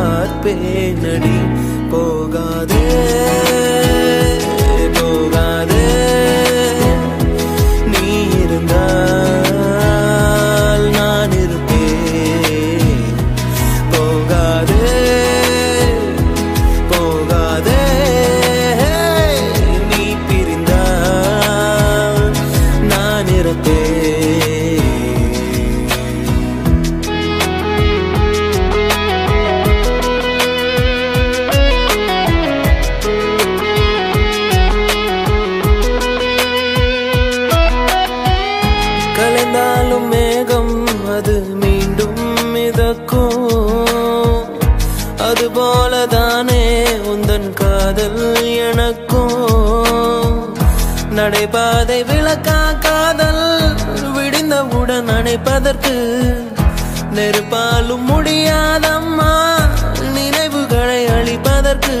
பார்ப்பேனடி போகாதே. அதற்கு நெருப்பாலும் முடியாதம்மா. நினைவுகளை அழிப்பதற்கு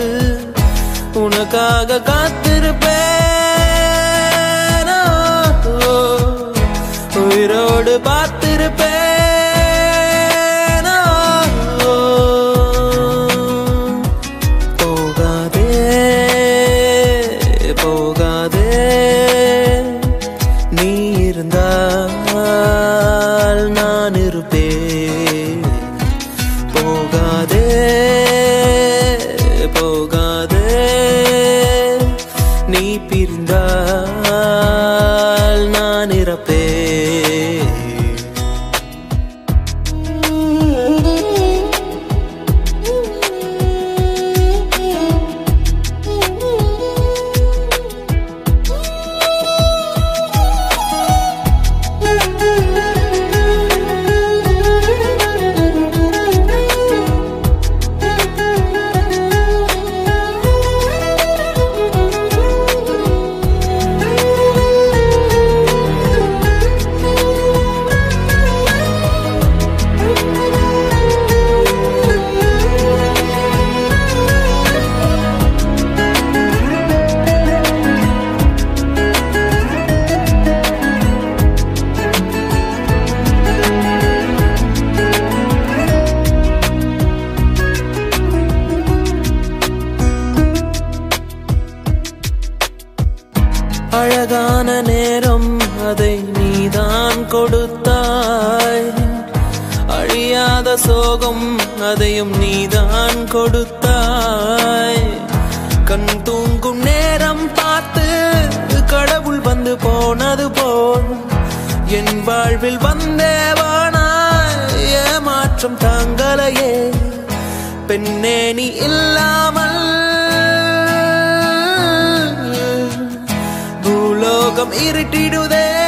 உனக்காக காத்திருப்பேன். கண் கொடுத்தாய். கண் தூங்கும் நேரம் பார்த்து கடவுள் வந்து போனது போல். என் வாழ்வில் வந்தேவானாய் ஏமாற்றம் தாங்கலையே. பெண்ணே நீ இல்லாமல் பூலோகம் இருட்டிடுதே.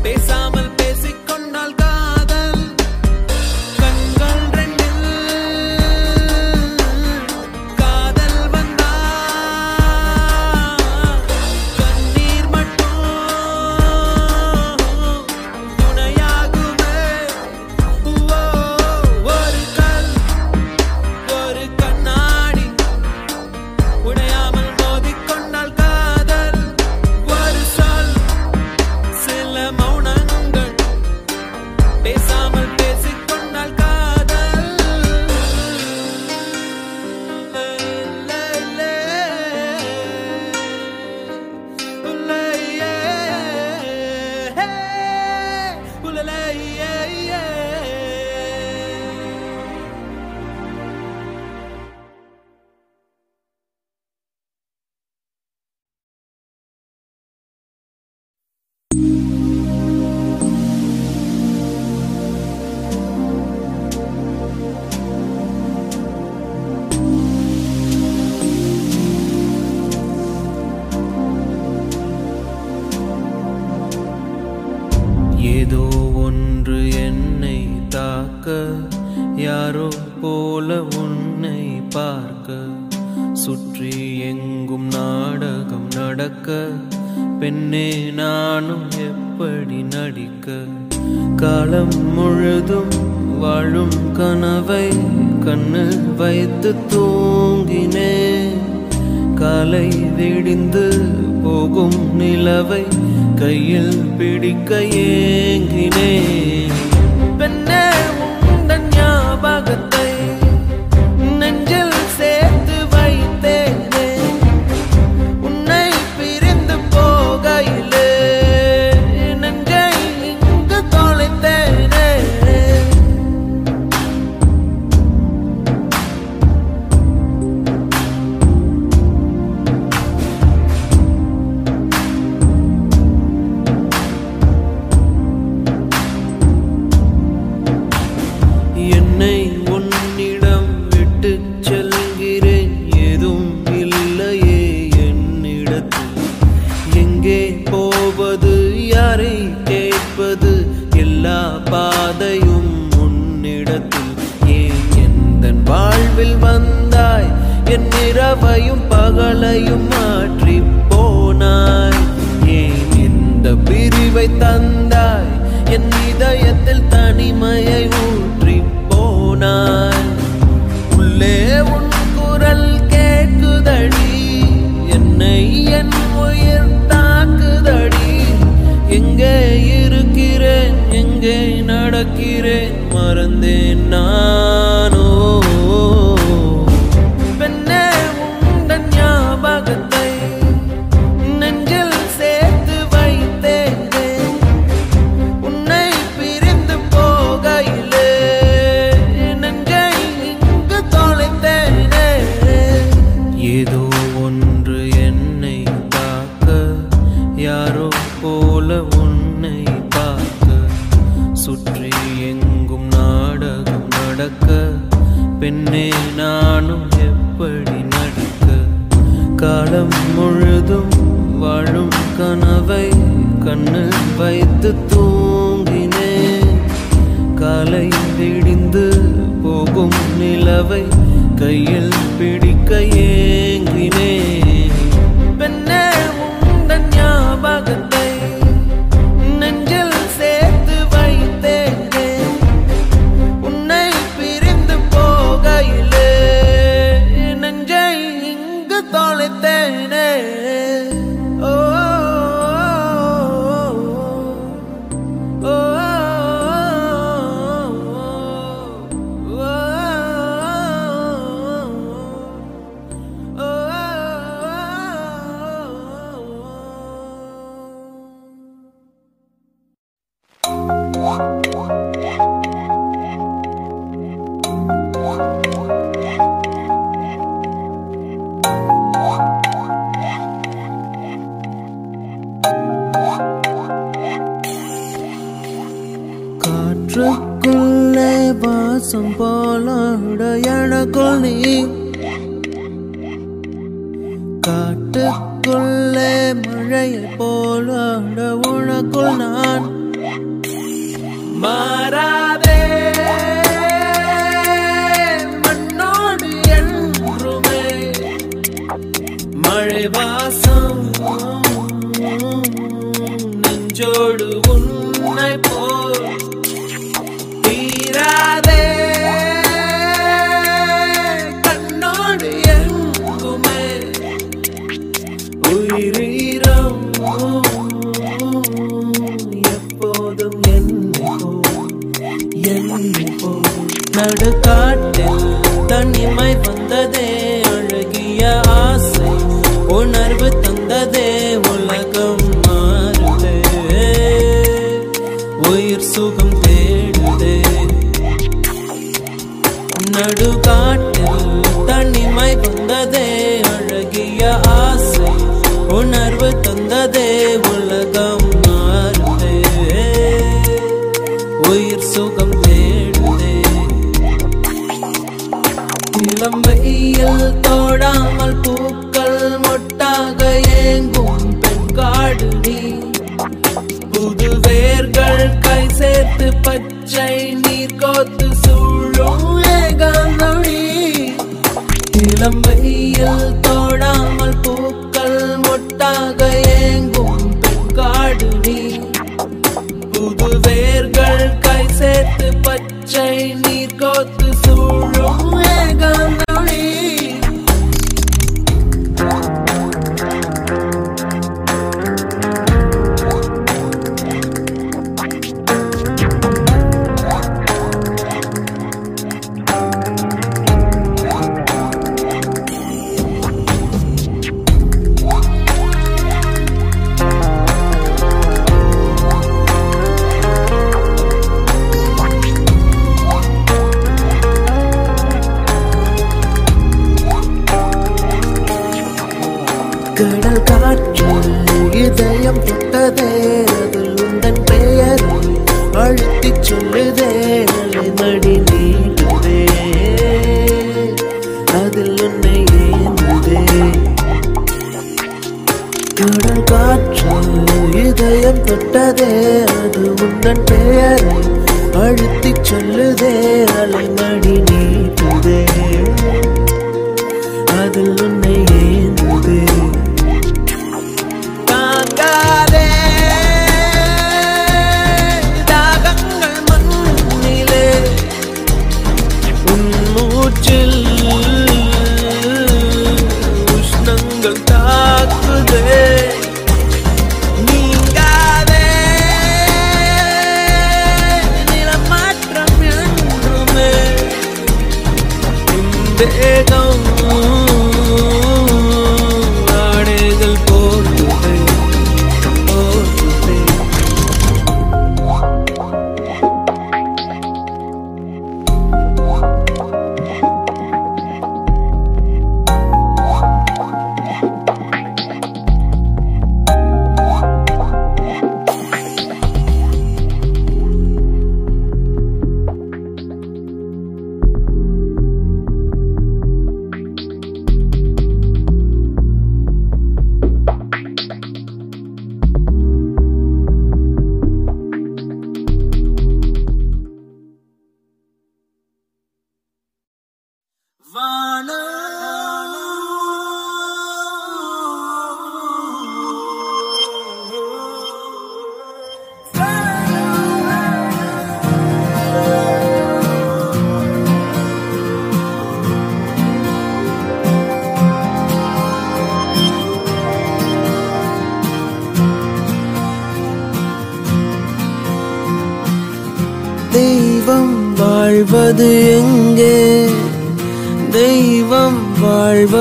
cabeça. பார்க்க சுற்றி எங்கும் நாடகம் நடக்க பெண்ணே நானும் எப்படி நடிக்க? காலம் முழுதும் வாழும் கனவை கண்ணு வைத்து தூங்கினே காலை விடிந்து போகும் நிலவை கையில் பிடிக்க ஏங்கினேன். ஓய்வை தந்தாய். என் இதயத்தில் தனிமையை ஊற்றி போனாய். உள்ளே உன் குரல் கேட்குதடி என்னை என் உயிர் தாக்குதடி. எங்கே இருக்கிறேன்? எங்கே நடக்கிறேன்? மறந்தேன் நான். கனவை கையில் பிடி நடுக்காட்டில் தனிமை வந்தது.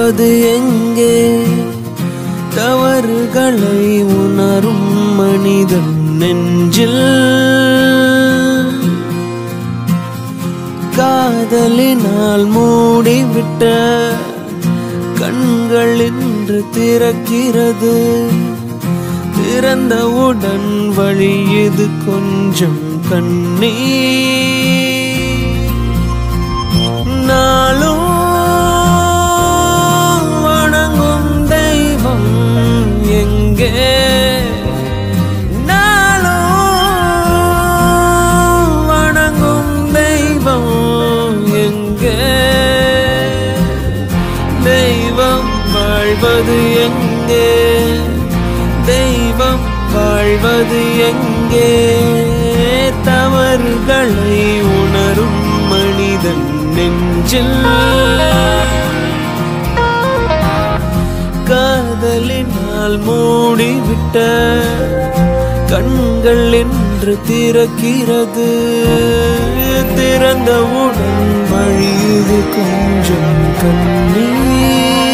அது எங்கே? தவறுகளை உணரும் மனிதன் நெஞ்சில். காதலினால் மூடிவிட்ட கண்கள் இன்று திறக்கிறது. திறந்தவுடன் வழி இது கொஞ்சம் கண்ணீர். நாளும் எங்கே? தெய்வம் வாழ்வது எங்கே? தவறுகளை உணரும் மனிதன் நெஞ்சில். காதலினால் மூடிவிட்ட கண்கள் என்று திறக்கிறது. திறந்தவுடன் வழியுது கொஞ்சம் கண்ணீர்.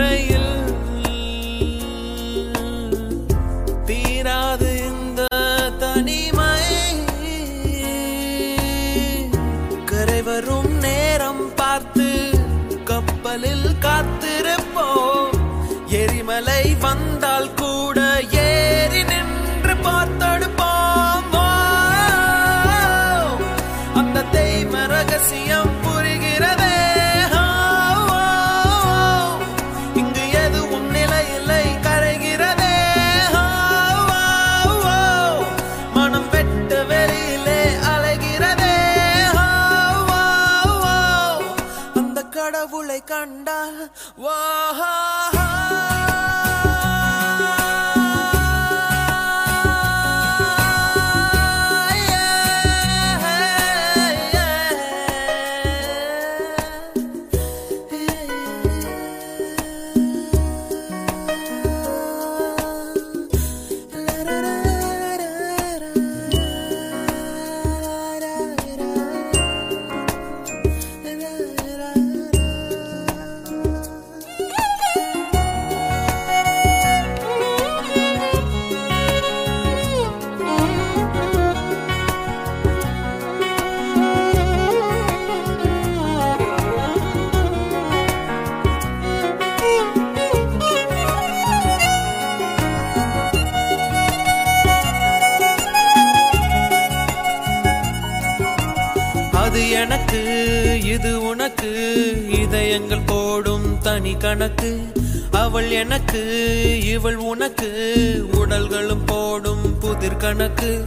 But கணக்கு அவள் எனக்கு இவள் உனக்கு. உடல்களும் போடும் புதிர் கணக்கு.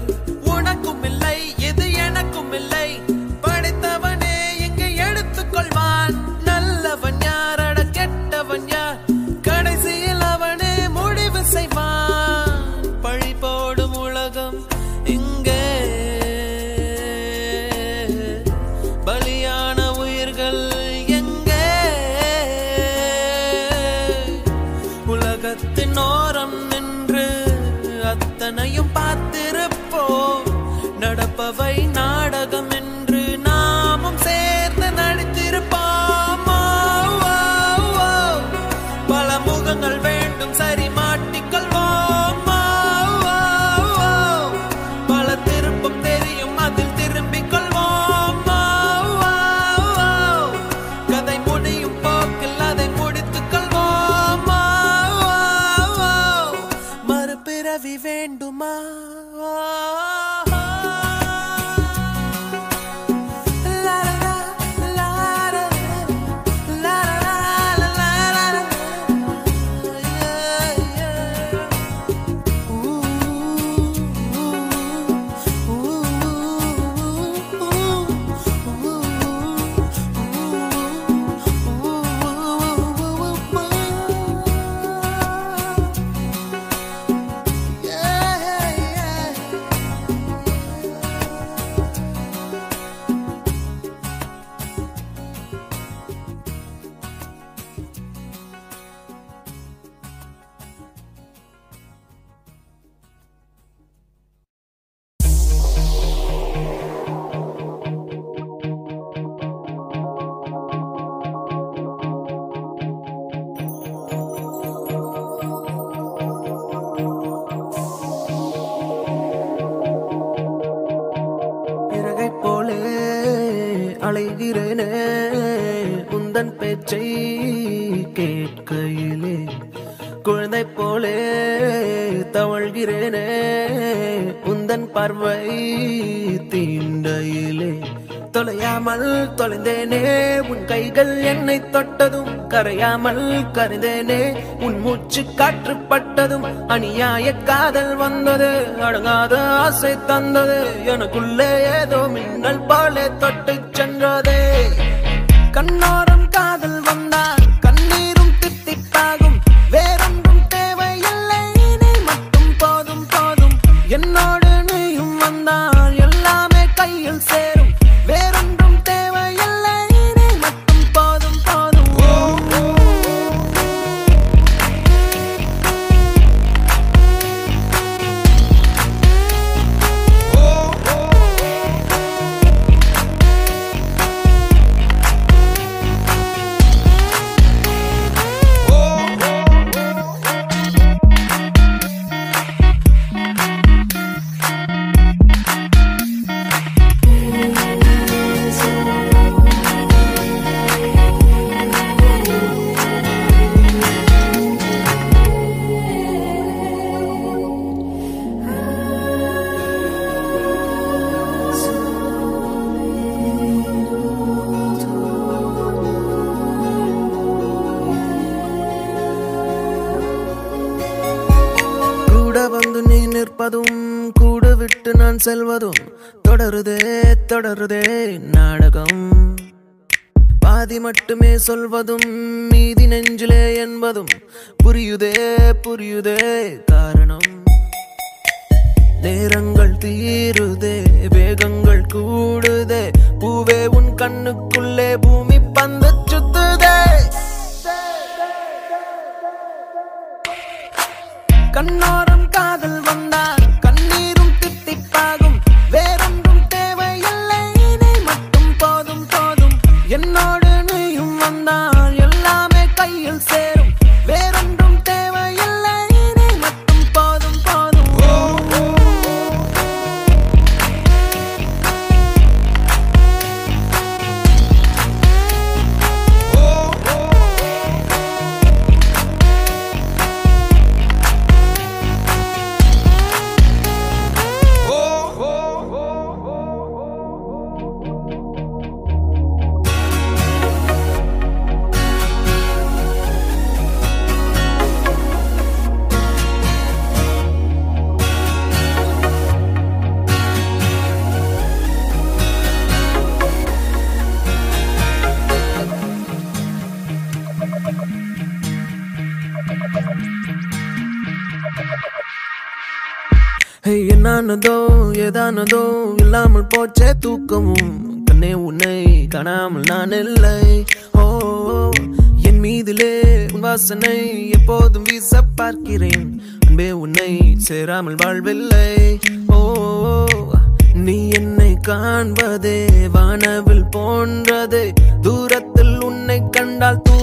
அழைகிறேனே உந்தன் பேச்சை கேட்கையிலே குழந்தை போலே தவழ்கிறேனே உந்தன் பார்வை தீண்டையிலே. தொலையாமல் தொலைந்தேனே உன் கைகள் என்னை தொட்டதும் கரையாமல் கருந்தேனே உன் மூச்சு காற்று பட்டதும் அநியாய காதல் வந்தது அடங்காத ஆசை தந்தது எனக்குள்ளே ஏதோ மின்னல் பாலே தொட்டு சென்றதே. கண்ணோரம் காதல் வந்தா செல்வதும் தொடருதே தொடருதே நாடகம். பாதி மட்டுமே சொல்வதும் மீதி நெஞ்சிலே என்பதும் புரியுதே புரியுதே காரணம். நேரங்கள் தீருதே வேகங்கள் கூடுதே பூவே உன் கண்ணுக்குள்ளே பூமி பந்து சுத்துதே. கண்ணோரம் காதல் வந்தால் ஹே, என்னானதோ ஏதானதோ இல்லாமல் போச்சே தூக்கமும். கண்ணே உன்னை காணாமல் நான் இல்லை. ஓ என் மீதிலே உன் வாசனை எப்போதும் வீச பார்க்கிறேன். அன்பே உன்னை சேராமல் வாழ்வில்லை. ஓ நீ என்னை காண்பதே வானவில் போன்றதே. தூரத்தில் உன்னை கண்டால் தூ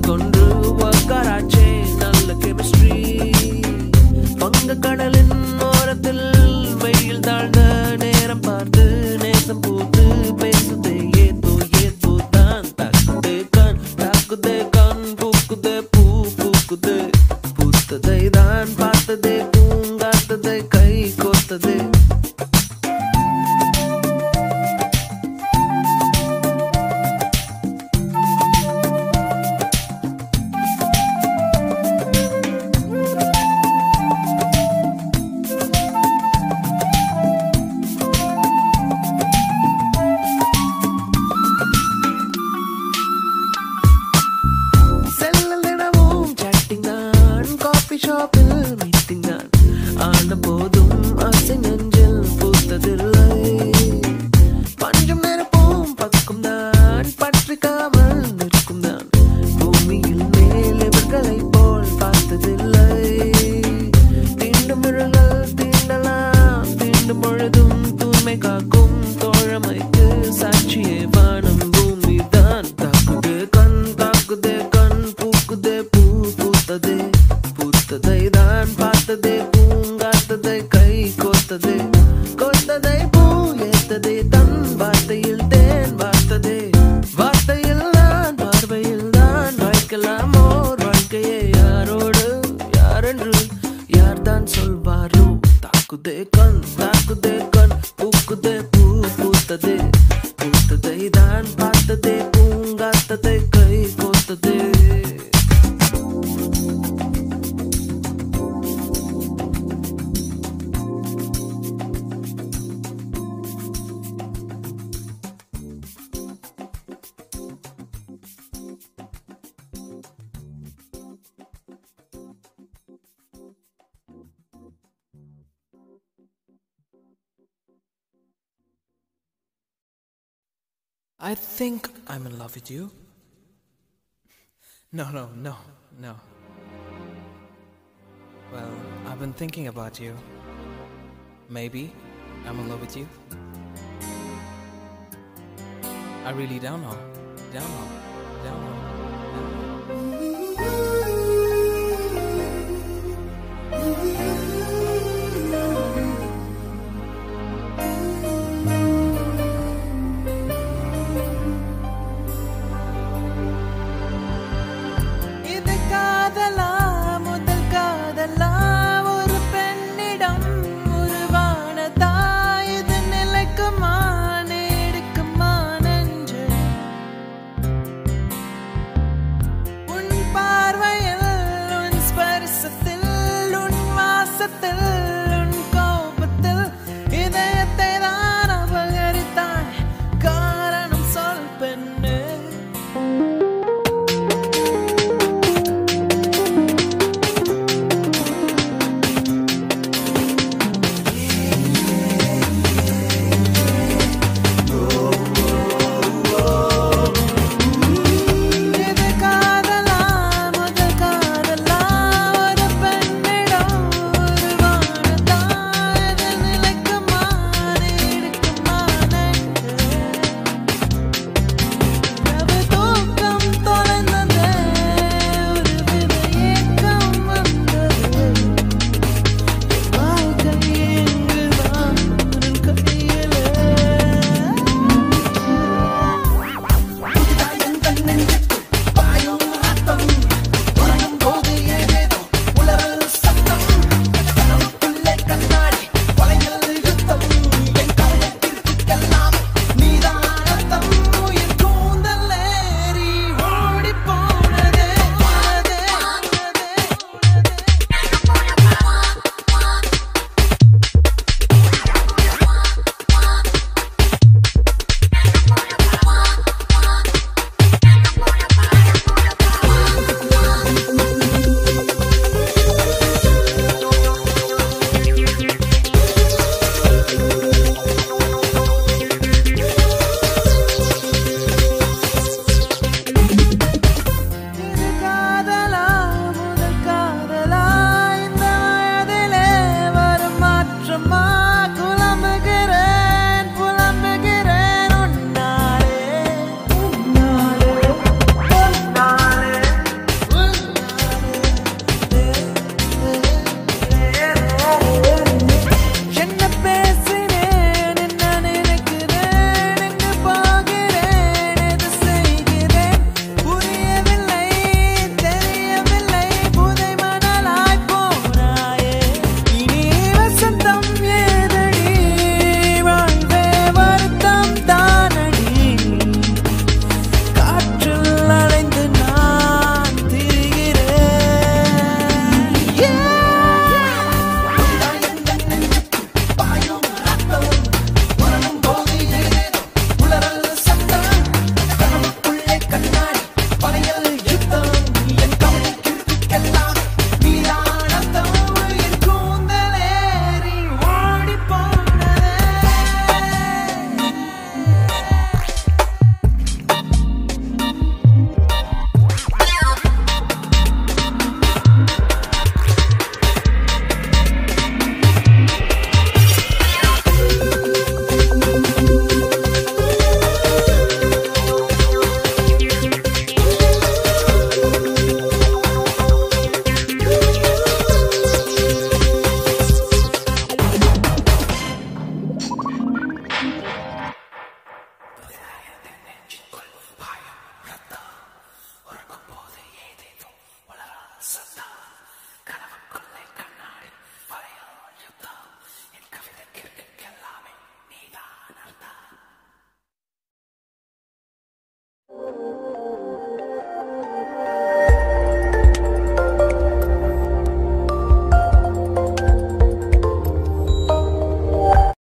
கொன்று உக்காராச்சே I'm in love with you. No, no, no, no. Well, I've been thinking about you. Maybe I'm in love with you. I really don't know. Don't know. Don't know. Don't know.